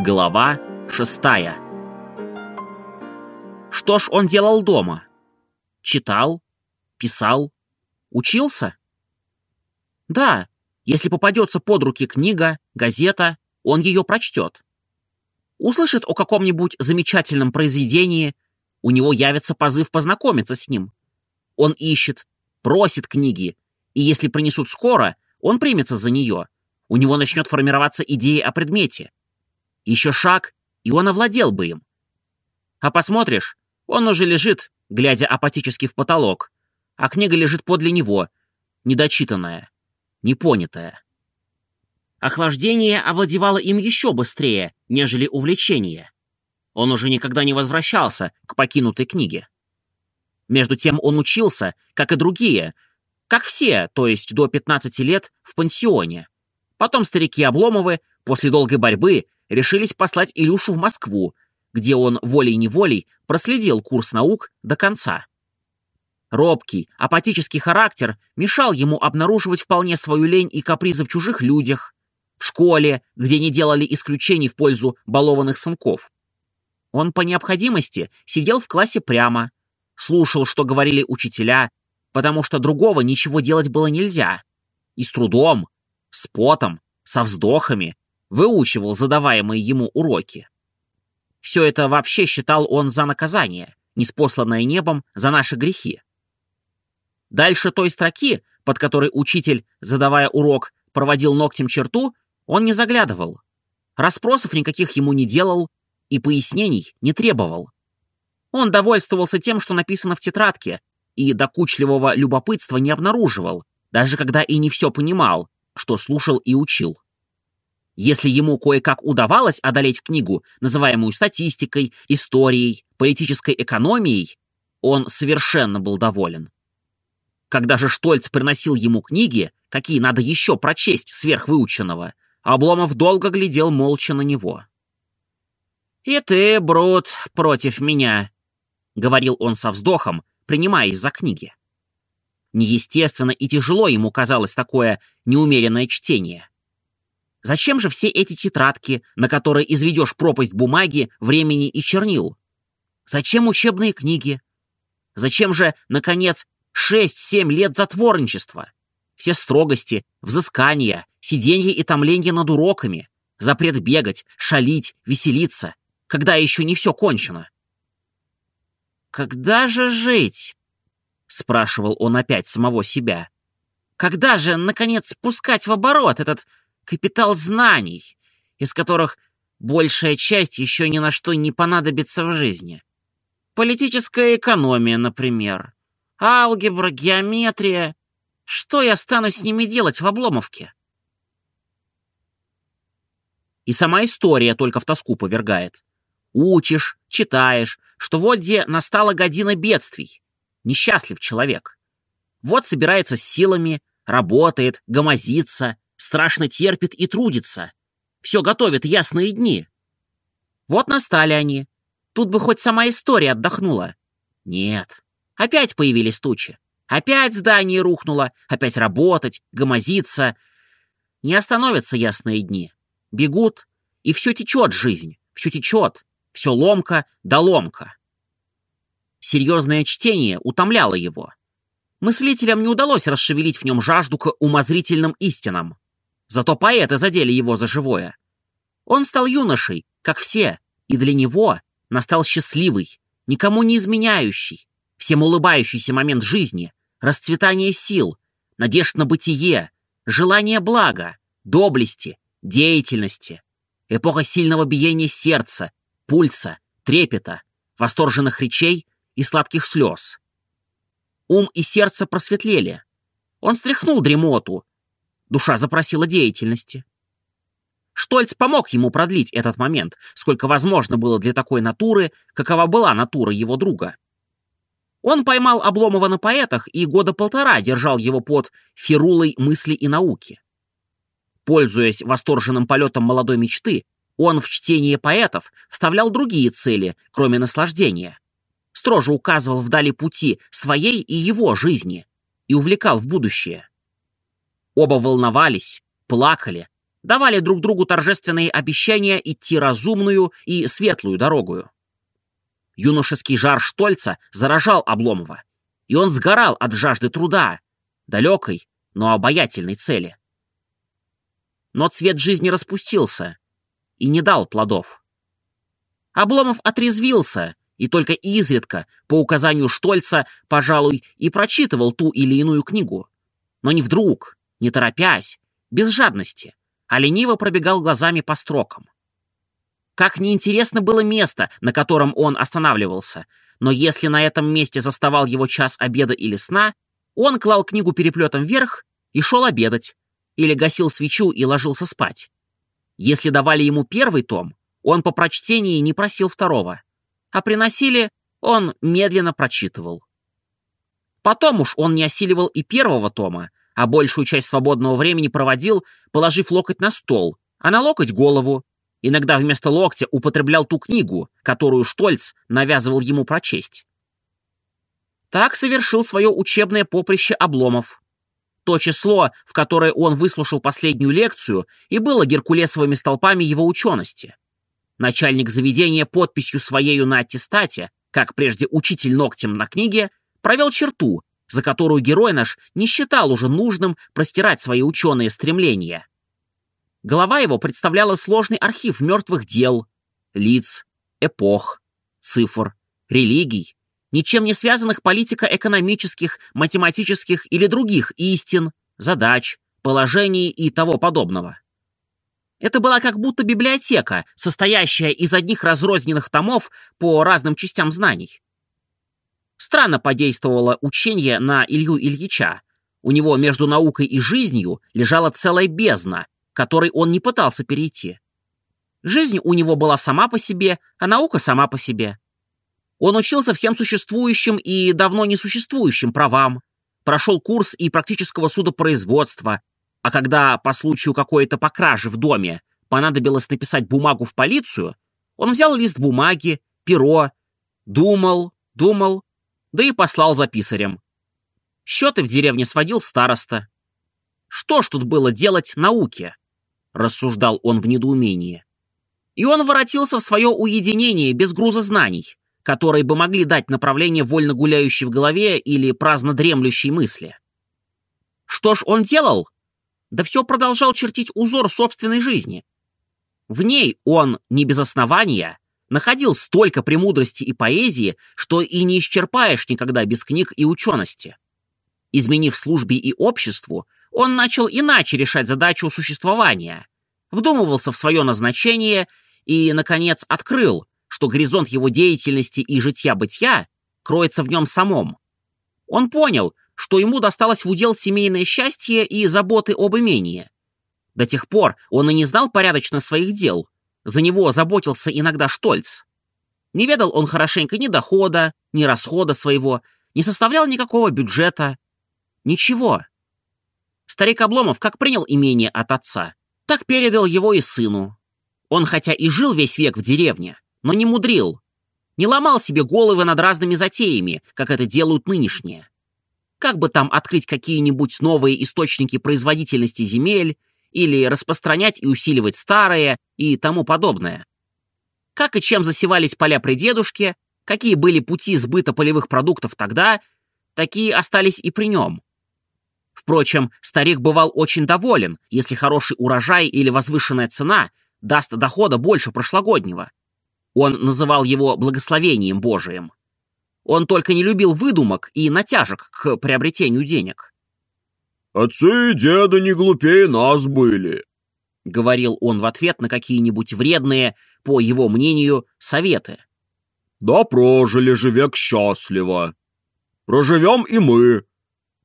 Глава шестая Что ж он делал дома? Читал? Писал? Учился? Да, если попадется под руки книга, газета, он ее прочтет. Услышит о каком-нибудь замечательном произведении, у него явится позыв познакомиться с ним. Он ищет, просит книги, и если принесут скоро, он примется за нее. У него начнет формироваться идея о предмете. Еще шаг, и он овладел бы им. А посмотришь, он уже лежит, глядя апатически в потолок, а книга лежит подле него, недочитанная, непонятая. Охлаждение овладевало им еще быстрее, нежели увлечение. Он уже никогда не возвращался к покинутой книге. Между тем он учился, как и другие, как все, то есть до 15 лет, в пансионе. Потом старики Обломовы, после долгой борьбы, решились послать Илюшу в Москву, где он волей-неволей проследил курс наук до конца. Робкий, апатический характер мешал ему обнаруживать вполне свою лень и капризы в чужих людях, в школе, где не делали исключений в пользу балованных сынков. Он по необходимости сидел в классе прямо, слушал, что говорили учителя, потому что другого ничего делать было нельзя. И с трудом, с потом, со вздохами выучивал задаваемые ему уроки. Все это вообще считал он за наказание, неспосланное небом за наши грехи. Дальше той строки, под которой учитель, задавая урок, проводил ногтем черту, он не заглядывал. Расспросов никаких ему не делал и пояснений не требовал. Он довольствовался тем, что написано в тетрадке, и докучливого любопытства не обнаруживал, даже когда и не все понимал, что слушал и учил. Если ему кое-как удавалось одолеть книгу, называемую статистикой, историей, политической экономией, он совершенно был доволен. Когда же Штольц приносил ему книги, какие надо еще прочесть сверхвыученного, Обломов долго глядел молча на него. «И ты, Брут, против меня», — говорил он со вздохом, принимаясь за книги. Неестественно и тяжело ему казалось такое неумеренное чтение. Зачем же все эти тетрадки, на которые изведешь пропасть бумаги, времени и чернил? Зачем учебные книги? Зачем же, наконец, шесть-семь лет затворничества? Все строгости, взыскания, сиденье и томленье над уроками, запрет бегать, шалить, веселиться, когда еще не все кончено. «Когда же жить?» — спрашивал он опять самого себя. «Когда же, наконец, пускать в оборот этот капитал знаний, из которых большая часть еще ни на что не понадобится в жизни? Политическая экономия, например, алгебра, геометрия. Что я стану с ними делать в Обломовке?» И сама история только в тоску повергает. Учишь, читаешь, что вот где настала година бедствий. Несчастлив человек. Вот собирается с силами, работает, гомозится, страшно терпит и трудится. Все готовит ясные дни. Вот настали они. Тут бы хоть сама история отдохнула. Нет. Опять появились тучи. Опять здание рухнуло, опять работать, гомозиться. Не остановятся ясные дни. Бегут, и все течет жизнь, все течет. Все ломка да ломка. Серьезное чтение утомляло его. Мыслителям не удалось расшевелить в нем жажду к умозрительным истинам. Зато поэты задели его за живое. Он стал юношей, как все, и для него настал счастливый, никому не изменяющий, всем улыбающийся момент жизни, расцветание сил, надежд на бытие, желание блага, доблести, деятельности, эпоха сильного биения сердца, пульса, трепета, восторженных речей и сладких слез. Ум и сердце просветлели. Он стряхнул дремоту. Душа запросила деятельности. Штольц помог ему продлить этот момент, сколько возможно было для такой натуры, какова была натура его друга. Он поймал Обломова на поэтах и года полтора держал его под фирулой мысли и науки. Пользуясь восторженным полетом молодой мечты, он в чтение поэтов вставлял другие цели, кроме наслаждения. Строже указывал вдали пути своей и его жизни и увлекал в будущее. Оба волновались, плакали, давали друг другу торжественные обещания идти разумную и светлую дорогую. Юношеский жар Штольца заражал Обломова, и он сгорал от жажды труда, далекой, но обаятельной цели. Но цвет жизни распустился и не дал плодов. Обломов отрезвился и только изредка, по указанию Штольца, пожалуй, и прочитывал ту или иную книгу. Но не вдруг, не торопясь, без жадности, а лениво пробегал глазами по строкам. Как неинтересно было место, на котором он останавливался, но если на этом месте заставал его час обеда или сна, он клал книгу переплетом вверх и шел обедать, или гасил свечу и ложился спать. Если давали ему первый том, он по прочтении не просил второго, а приносили, он медленно прочитывал. Потом уж он не осиливал и первого тома, а большую часть свободного времени проводил, положив локоть на стол, а на локоть голову. Иногда вместо локтя употреблял ту книгу, которую Штольц навязывал ему прочесть. Так совершил свое учебное поприще Обломов. То число, в которое он выслушал последнюю лекцию, и было геркулесовыми столпами его учености. Начальник заведения подписью своею на аттестате, как прежде учитель ногтем на книге, провел черту, за которую герой наш не считал уже нужным простирать свои ученые стремления. Голова его представляла сложный архив мертвых дел, лиц, эпох, цифр, религий, ничем не связанных политико-экономических, математических или других истин, задач, положений и того подобного. Это была как будто библиотека, состоящая из одних разрозненных томов по разным частям знаний. Странно подействовало учение на Илью Ильича. У него между наукой и жизнью лежала целая бездна, которой он не пытался перейти. Жизнь у него была сама по себе, а наука сама по себе. Он учился всем существующим и давно несуществующим правам, прошел курс и практического судопроизводства, а когда по случаю какой-то покражи в доме понадобилось написать бумагу в полицию, он взял лист бумаги, перо, думал, думал да и послал за писарем. Счеты в деревне сводил староста. Что ж тут было делать науке? Рассуждал он в недоумении. И он воротился в свое уединение без груза знаний, которые бы могли дать направление вольно гуляющей в голове или праздно дремлющей мысли. Что ж он делал? Да все продолжал чертить узор собственной жизни. В ней он, не без основания, находил столько премудрости и поэзии, что и не исчерпаешь никогда без книг и учености. Изменив службе и обществу, он начал иначе решать задачу существования, вдумывался в свое назначение и, наконец, открыл, что горизонт его деятельности и житья-бытия кроется в нем самом. Он понял, что ему досталось в удел семейное счастье и заботы об имении. До тех пор он и не знал порядочно своих дел, за него заботился иногда Штольц. Не ведал он хорошенько ни дохода, ни расхода своего, не составлял никакого бюджета. Ничего. Старик Обломов как принял имение от отца, так передал его и сыну. Он хотя и жил весь век в деревне, но не мудрил, не ломал себе головы над разными затеями, как это делают нынешние. Как бы там открыть какие-нибудь новые источники производительности земель, или распространять и усиливать старое и тому подобное. Как и чем засевались поля при дедушке, какие были пути сбыта полевых продуктов тогда, такие остались и при нем. Впрочем, старик бывал очень доволен, если хороший урожай или возвышенная цена даст дохода больше прошлогоднего. Он называл его благословением Божиим. Он только не любил выдумок и натяжек к приобретению денег. «Отцы и деды не глупее нас были», — говорил он в ответ на какие-нибудь вредные, по его мнению, советы. «Да прожили же век счастливо. Проживем и мы.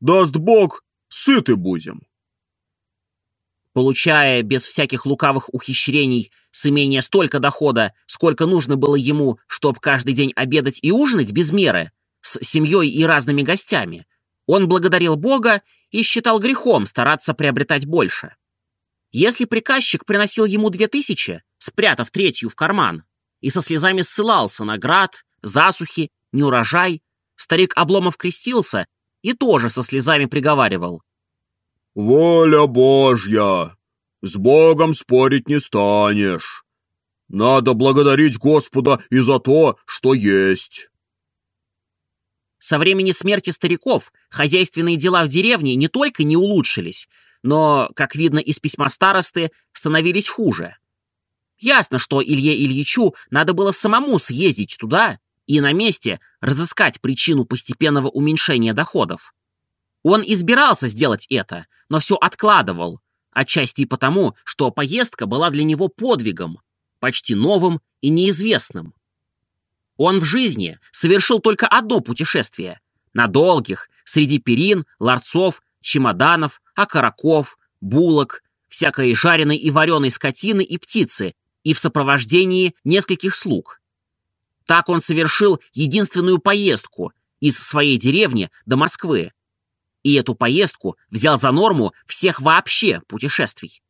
Даст Бог, сыты будем». Получая без всяких лукавых ухищрений с имения столько дохода, сколько нужно было ему, чтобы каждый день обедать и ужинать без меры, с семьей и разными гостями, он благодарил Бога и считал грехом стараться приобретать больше. Если приказчик приносил ему две тысячи, спрятав третью в карман, и со слезами ссылался на град, засухи, неурожай, старик Обломов крестился и тоже со слезами приговаривал. «Воля Божья! С Богом спорить не станешь. Надо благодарить Господа и за то, что есть. Со времени смерти стариков хозяйственные дела в деревне не только не улучшились, но, как видно из письма старосты, становились хуже. Ясно, что Илье Ильичу надо было самому съездить туда и на месте разыскать причину постепенного уменьшения доходов. Он избирался сделать это, но все откладывал, отчасти потому, что поездка была для него подвигом, почти новым и неизвестным. Он в жизни совершил только одно путешествие. На долгих, среди перин, ларцов, чемоданов, окороков, булок, всякой жареной и вареной скотины и птицы, и в сопровождении нескольких слуг. Так он совершил единственную поездку из своей деревни до Москвы. И эту поездку взял за норму всех вообще путешествий.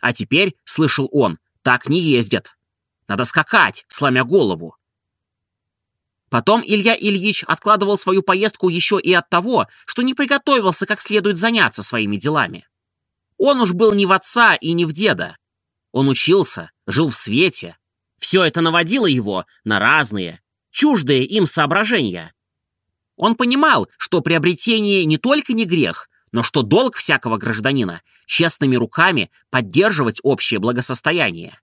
А теперь, слышал он, так не ездят. Надо скакать, сломя голову. Потом Илья Ильич откладывал свою поездку еще и от того, что не приготовился как следует заняться своими делами. Он уж был не в отца и не в деда. Он учился, жил в свете. Все это наводило его на разные, чуждые им соображения. Он понимал, что приобретение не только не грех, но что долг всякого гражданина честными руками поддерживать общее благосостояние.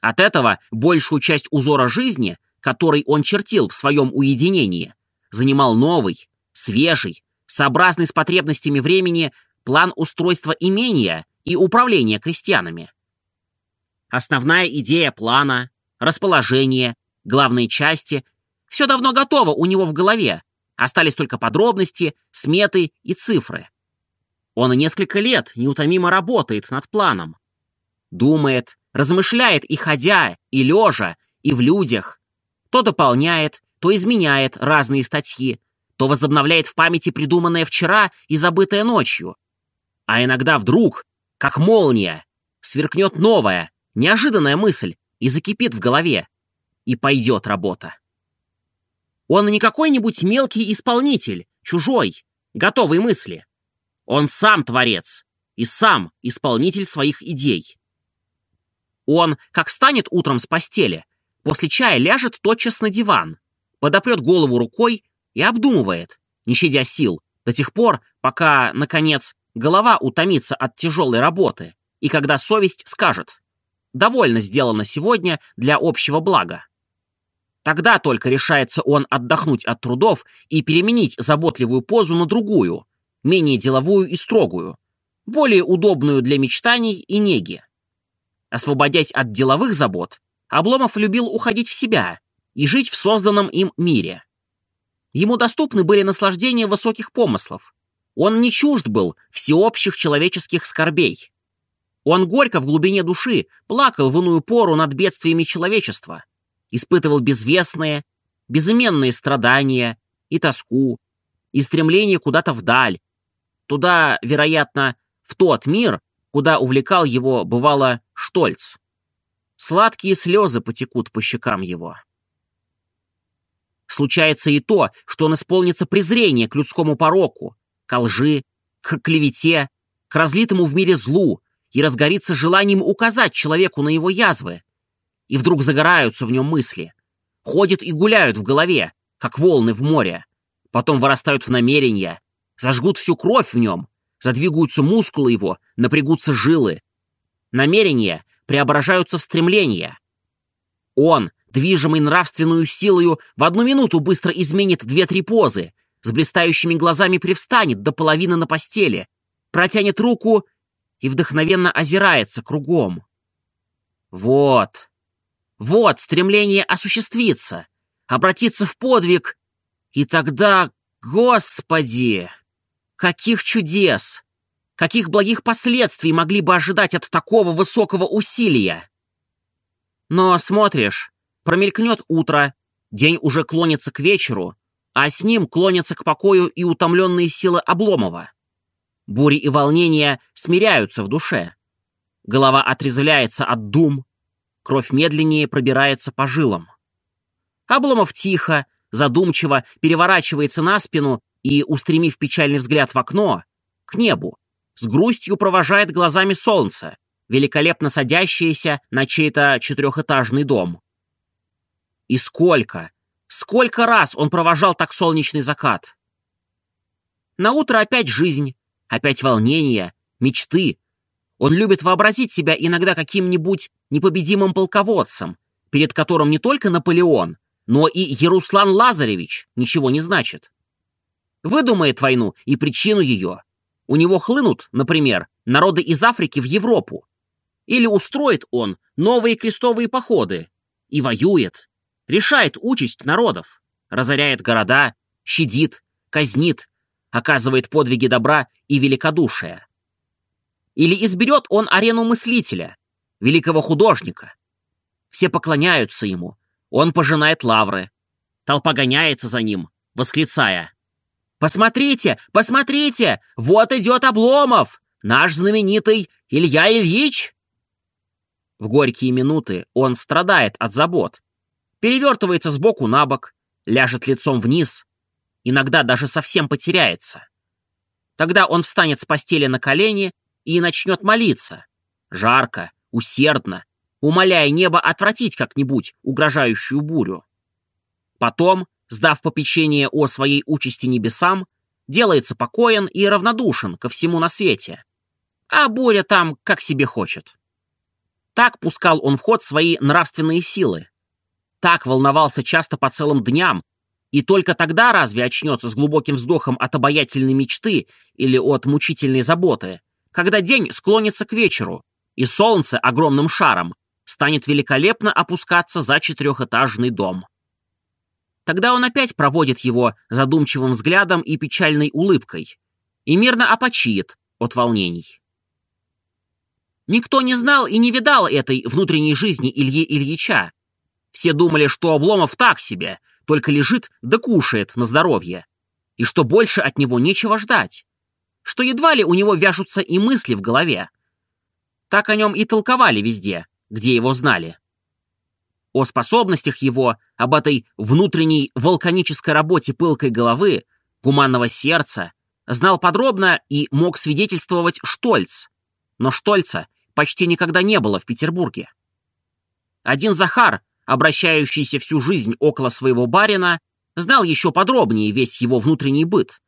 От этого большую часть узора жизни который он чертил в своем уединении, занимал новый, свежий, сообразный с потребностями времени план устройства имения и управления крестьянами. Основная идея плана, расположение, главные части – все давно готово у него в голове, остались только подробности, сметы и цифры. Он несколько лет неутомимо работает над планом. Думает, размышляет и ходя, и лежа, и в людях, то дополняет, то изменяет разные статьи, то возобновляет в памяти придуманное вчера и забытое ночью. А иногда вдруг, как молния, сверкнет новая, неожиданная мысль и закипит в голове, и пойдет работа. Он не какой-нибудь мелкий исполнитель, чужой, готовой мысли. Он сам творец и сам исполнитель своих идей. Он, как станет утром с постели, После чая ляжет тотчас на диван, подопрет голову рукой и обдумывает, не щадя сил, до тех пор, пока, наконец, голова утомится от тяжелой работы, и когда совесть скажет «довольно сделано сегодня для общего блага». Тогда только решается он отдохнуть от трудов и переменить заботливую позу на другую, менее деловую и строгую, более удобную для мечтаний и неги. Освободясь от деловых забот, Обломов любил уходить в себя и жить в созданном им мире. Ему доступны были наслаждения высоких помыслов. Он не чужд был всеобщих человеческих скорбей. Он горько в глубине души плакал в иную пору над бедствиями человечества, испытывал безвестные, безыменные страдания и тоску, и стремление куда-то вдаль, туда, вероятно, в тот мир, куда увлекал его, бывало, Штольц. Сладкие слезы потекут по щекам его. Случается и то, что он исполнится презрение к людскому пороку, к лжи, к клевете, к разлитому в мире злу и разгорится желанием указать человеку на его язвы. И вдруг загораются в нем мысли. Ходят и гуляют в голове, как волны в море. Потом вырастают в намерения, зажгут всю кровь в нем, задвигаются мускулы его, напрягутся жилы. Намерения преображаются в стремления. Он, движимый нравственную силою, в одну минуту быстро изменит две-три позы, с блистающими глазами привстанет до половины на постели, протянет руку и вдохновенно озирается кругом. Вот, вот стремление осуществиться, обратиться в подвиг, и тогда, Господи, каких чудес! Каких благих последствий могли бы ожидать от такого высокого усилия? Но смотришь, промелькнет утро, день уже клонится к вечеру, а с ним клонятся к покою и утомленные силы Обломова. Бури и волнения смиряются в душе. Голова отрезвляется от дум, кровь медленнее пробирается по жилам. Обломов тихо, задумчиво переворачивается на спину и, устремив печальный взгляд в окно, к небу, с грустью провожает глазами солнце, великолепно садящееся на чей-то четырехэтажный дом. И сколько, сколько раз он провожал так солнечный закат? На утро опять жизнь, опять волнение, мечты. Он любит вообразить себя иногда каким-нибудь непобедимым полководцем, перед которым не только Наполеон, но и Яруслан Лазаревич ничего не значит. Выдумает войну и причину ее. У него хлынут, например, народы из Африки в Европу. Или устроит он новые крестовые походы и воюет, решает участь народов, разоряет города, щадит, казнит, оказывает подвиги добра и великодушия. Или изберет он арену мыслителя, великого художника. Все поклоняются ему, он пожинает лавры. Толпа гоняется за ним, восклицая. «Посмотрите, посмотрите! Вот идет Обломов! Наш знаменитый Илья Ильич!» В горькие минуты он страдает от забот, перевертывается с боку на бок, ляжет лицом вниз, иногда даже совсем потеряется. Тогда он встанет с постели на колени и начнет молиться. Жарко, усердно, умоляя небо отвратить как-нибудь угрожающую бурю. Потом, сдав попечение о своей участи небесам, делается покоен и равнодушен ко всему на свете. А буря там как себе хочет. Так пускал он в ход свои нравственные силы. Так волновался часто по целым дням, и только тогда разве очнется с глубоким вздохом от обаятельной мечты или от мучительной заботы, когда день склонится к вечеру, и солнце огромным шаром станет великолепно опускаться за четырехэтажный дом. Тогда он опять проводит его задумчивым взглядом и печальной улыбкой и мирно опочиет от волнений. Никто не знал и не видал этой внутренней жизни Ильи Ильича. Все думали, что Обломов так себе, только лежит да кушает на здоровье, и что больше от него нечего ждать, что едва ли у него вяжутся и мысли в голове. Так о нем и толковали везде, где его знали. О способностях его, об этой внутренней вулканической работе пылкой головы, гуманного сердца, знал подробно и мог свидетельствовать Штольц. Но Штольца почти никогда не было в Петербурге. Один Захар, обращающийся всю жизнь около своего барина, знал еще подробнее весь его внутренний быт.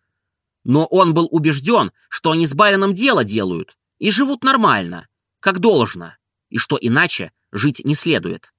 Но он был убежден, что они с барином дело делают и живут нормально, как должно, и что иначе жить не следует.